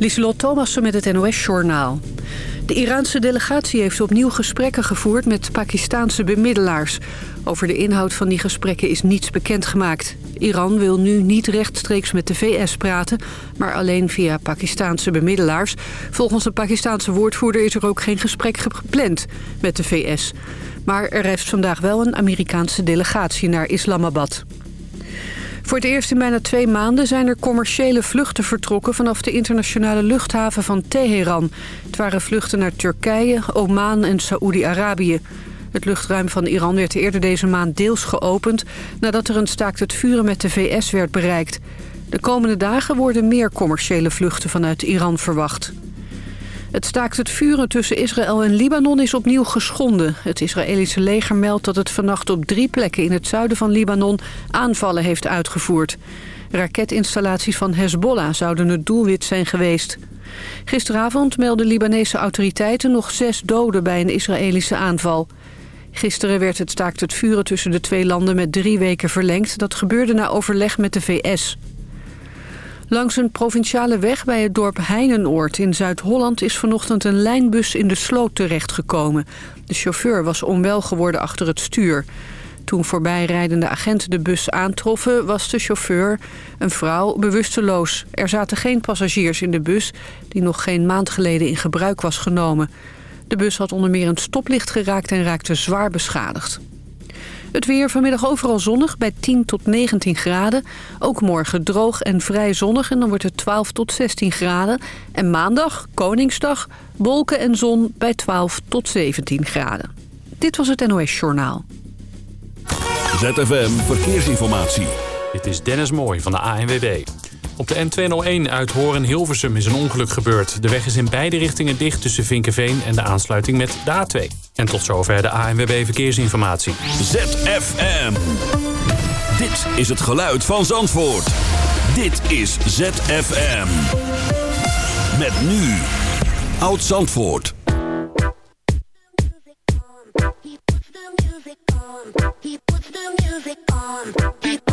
Lieselot Thomassen met het NOS-journaal. De Iraanse delegatie heeft opnieuw gesprekken gevoerd met Pakistaanse bemiddelaars. Over de inhoud van die gesprekken is niets bekendgemaakt. Iran wil nu niet rechtstreeks met de VS praten, maar alleen via Pakistaanse bemiddelaars. Volgens de Pakistaanse woordvoerder is er ook geen gesprek gepland met de VS. Maar er reist vandaag wel een Amerikaanse delegatie naar Islamabad. Voor het eerst in bijna twee maanden zijn er commerciële vluchten vertrokken... vanaf de internationale luchthaven van Teheran. Het waren vluchten naar Turkije, Oman en Saoedi-Arabië. Het luchtruim van Iran werd eerder deze maand deels geopend... nadat er een staakt het vuren met de VS werd bereikt. De komende dagen worden meer commerciële vluchten vanuit Iran verwacht. Het staakt het vuren tussen Israël en Libanon is opnieuw geschonden. Het Israëlische leger meldt dat het vannacht op drie plekken in het zuiden van Libanon aanvallen heeft uitgevoerd. Raketinstallaties van Hezbollah zouden het doelwit zijn geweest. Gisteravond meldden Libanese autoriteiten nog zes doden bij een Israëlische aanval. Gisteren werd het staakt het vuren tussen de twee landen met drie weken verlengd. Dat gebeurde na overleg met de VS. Langs een provinciale weg bij het dorp Heinenoord in Zuid-Holland... is vanochtend een lijnbus in de sloot terechtgekomen. De chauffeur was onwel geworden achter het stuur. Toen voorbijrijdende agenten de bus aantroffen... was de chauffeur, een vrouw, bewusteloos. Er zaten geen passagiers in de bus... die nog geen maand geleden in gebruik was genomen. De bus had onder meer een stoplicht geraakt en raakte zwaar beschadigd. Het weer vanmiddag overal zonnig bij 10 tot 19 graden. Ook morgen droog en vrij zonnig en dan wordt het 12 tot 16 graden. En maandag, Koningsdag, wolken en zon bij 12 tot 17 graden. Dit was het NOS Journaal. ZFM Verkeersinformatie. Dit is Dennis Mooij van de ANWB. Op de N201 uit Horen-Hilversum is een ongeluk gebeurd. De weg is in beide richtingen dicht tussen Vinkenveen en de aansluiting met de A2. En tot zover de ANWB Verkeersinformatie. ZFM. Dit is het geluid van Zandvoort. Dit is ZFM. Met nu. Oud Zandvoort. He puts the music on. He puts the music on.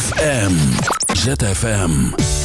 ZFM. ZFM.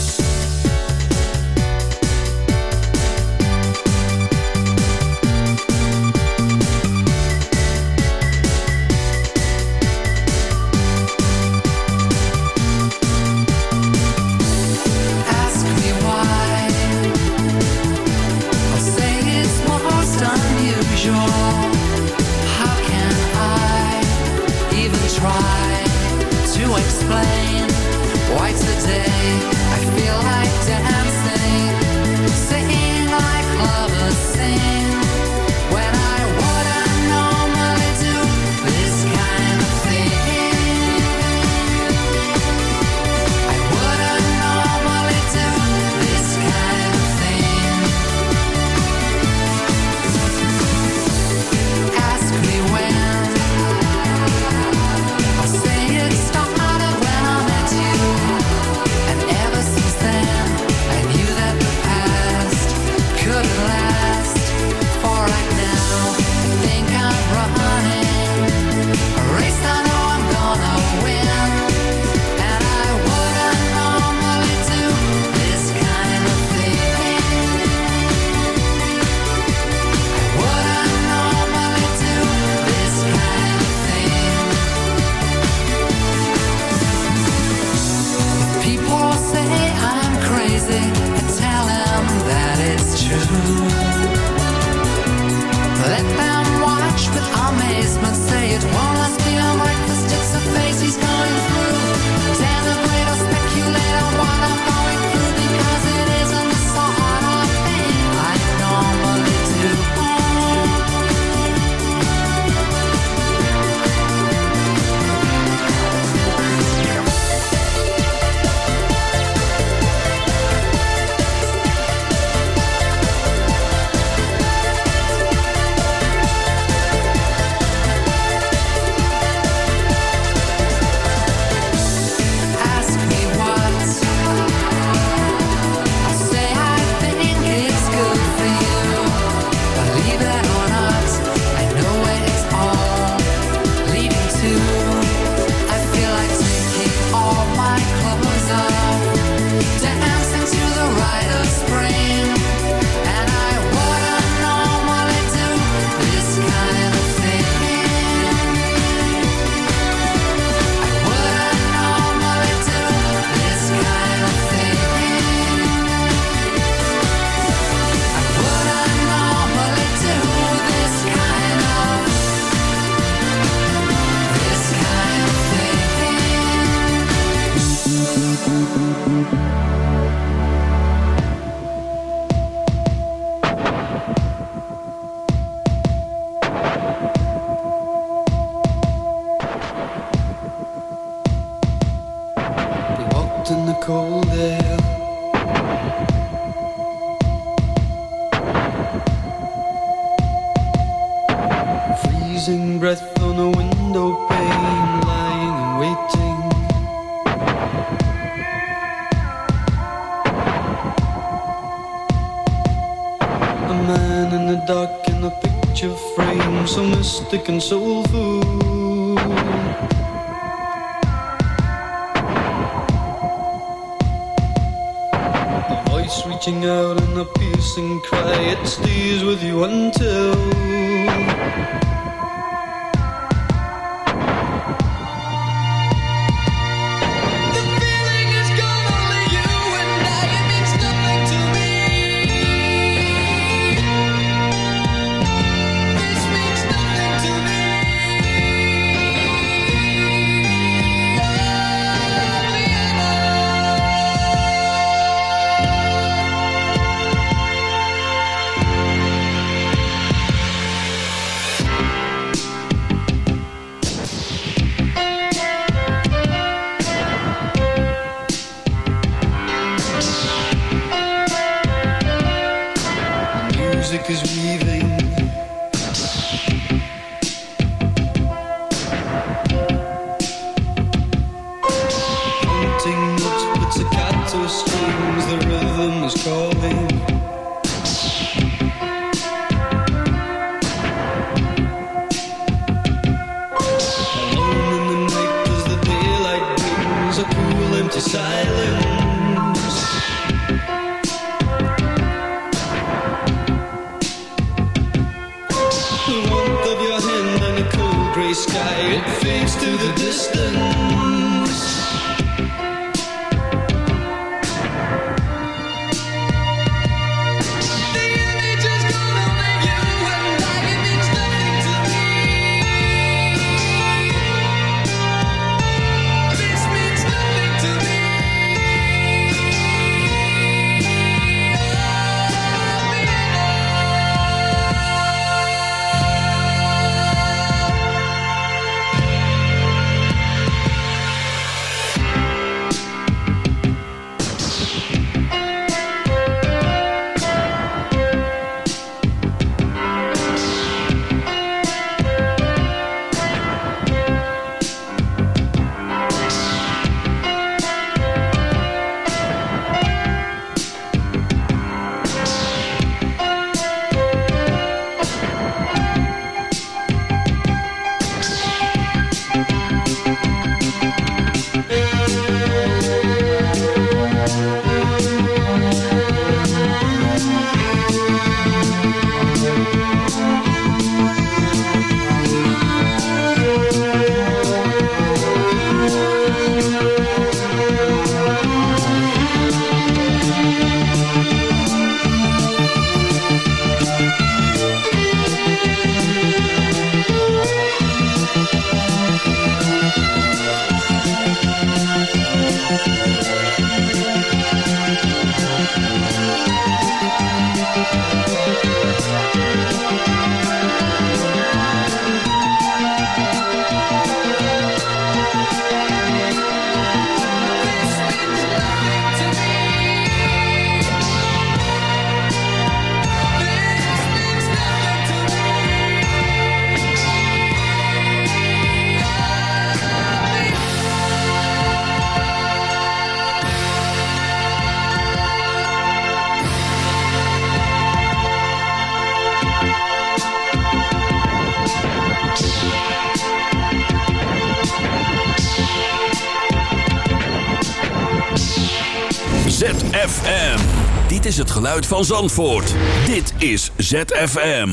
Geluid van Zandvoort. Dit is ZFM.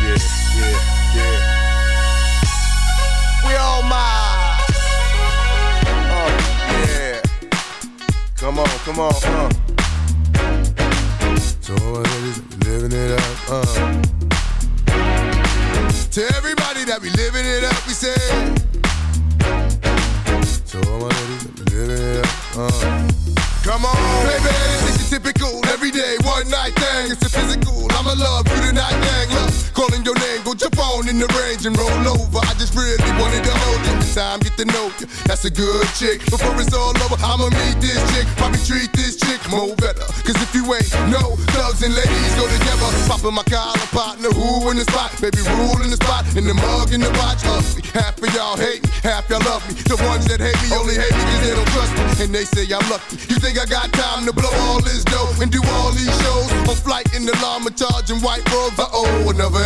Yeah, yeah, yeah. We all my. Uh, yeah. Come on, come on, uh. So my ladies living it up, uh. To everybody that be living it up, we say. So all my ladies living it up, uh. Come on, baby, it's your typical everyday one night thing. It's a physical. I'ma love you tonight, dang. Love calling your name, go your phone in the range and roll over. I just really wanted to hold you. Time get to know you. That's a good chick. Before it's all over, I'ma meet this chick. Probably treat this chick more better. Cause if you ain't no thugs and ladies go together. Popping my collar partner, who in the spot? Baby, rule in the spot. In the mug, in the watch, ugly. Half of y'all hate me, half y'all love me. The ones that hate me only hate me cause they don't trust me. And they say I'm lucky. You think I got time to blow all this dough and do all these shows? On flight in the llama charging white robes. Uh oh, another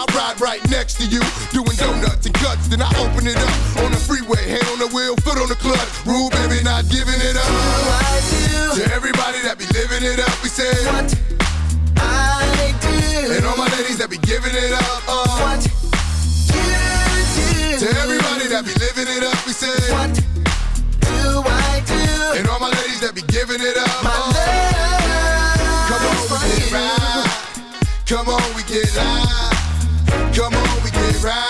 I ride right next to you. Doing donuts and cuts, then I open it up on the freeway. Hand on the wheel, foot on the clutch. Rule, baby, not giving it up. To everybody that be living it up, we say what I do. And all my ladies that be giving it up, uh. What you do. To everybody that be living it up, we say what do I do? And all my ladies that be giving it up, my uh. Come on, we get right. Come on, we get live. Come on, we get right.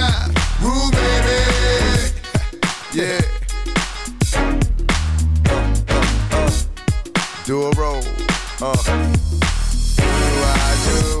do a roll. Uh. Do I do?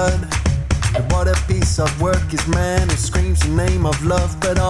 blood. And what a piece of work is man who screams the name of love, but all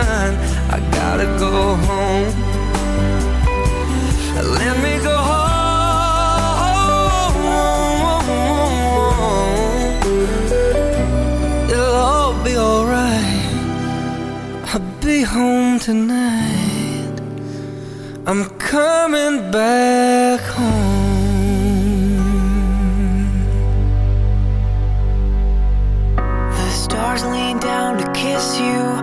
I gotta go home. Let me go home. It'll all be alright. I'll be home tonight. I'm coming back home. The stars lean down to kiss you,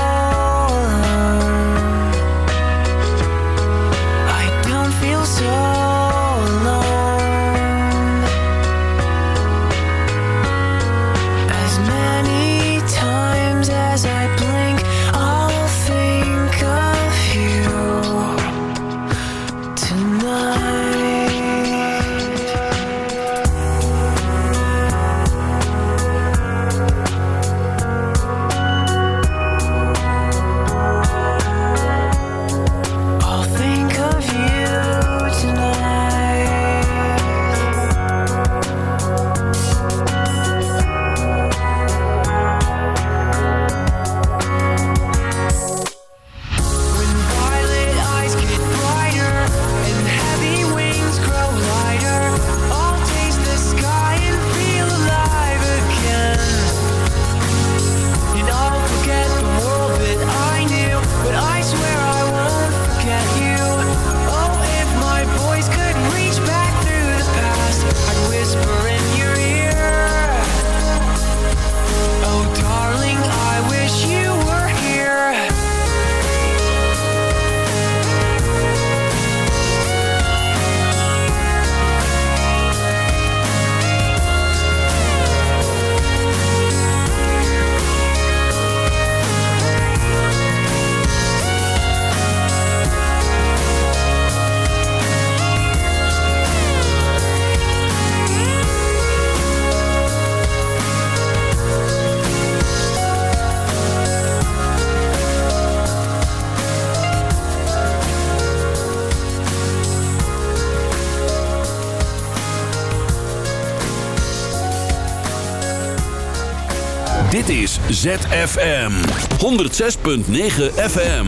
Dit is ZFM 106.9 FM.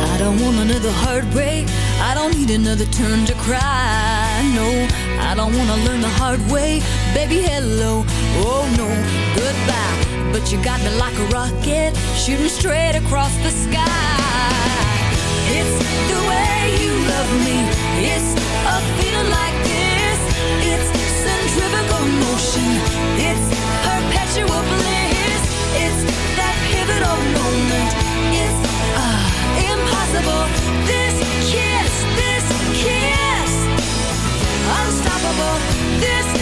I don't want another heartbreak. I don't need another turn to cry. No, I don't want learn the hard way. Baby, hello. Oh, no, goodbye. But you got me like a rocket, shooting straight across the sky. It's the way you love me. It's a feeling like this. It's centrifugal motion. It's perpetual bliss. It's that pivotal moment. It's ah, impossible. This kiss, this kiss. Unstoppable. This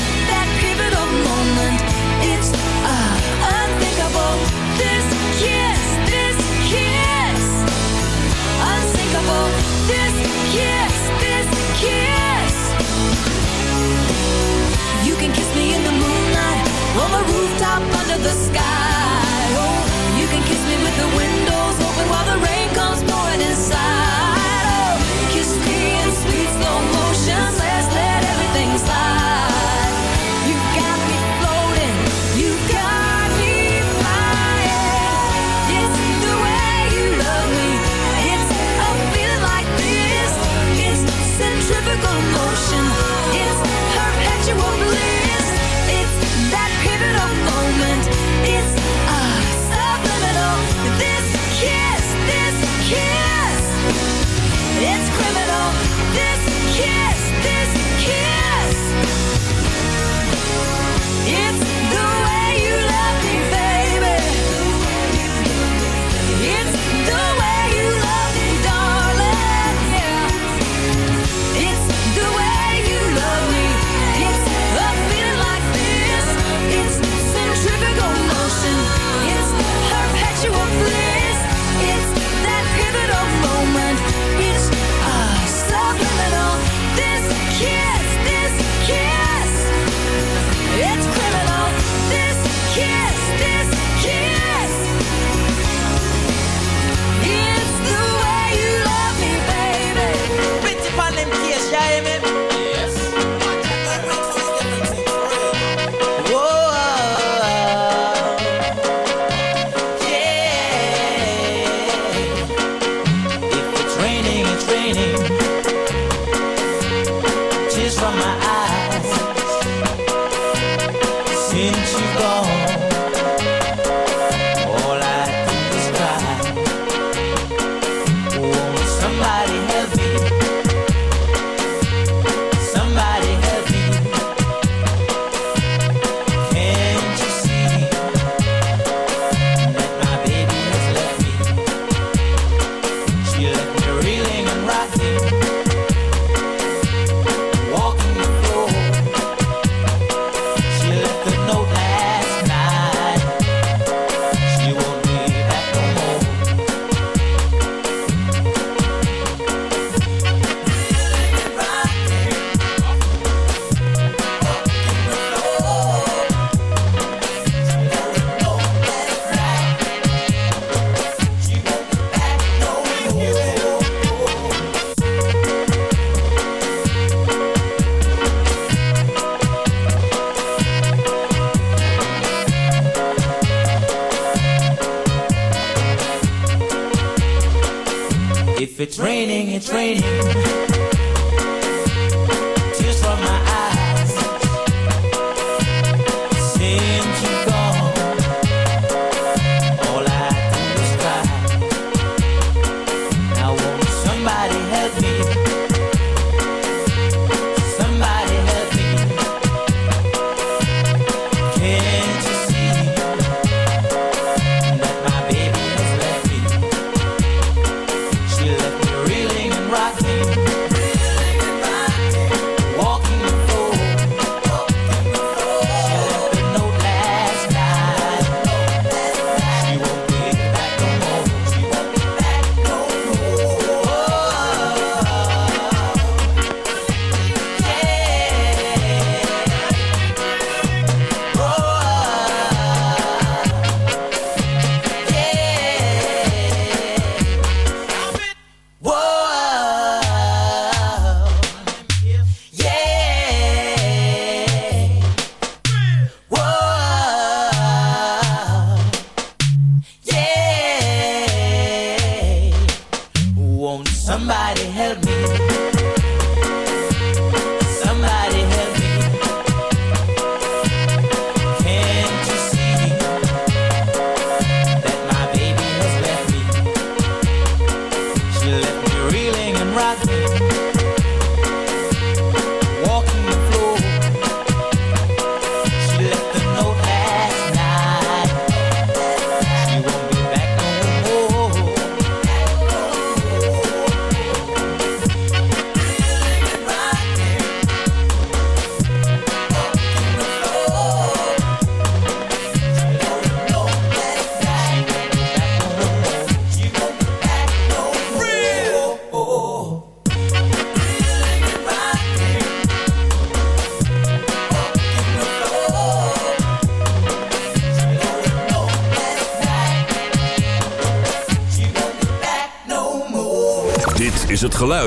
rooftop under the sky. Oh, you can kiss me with the windows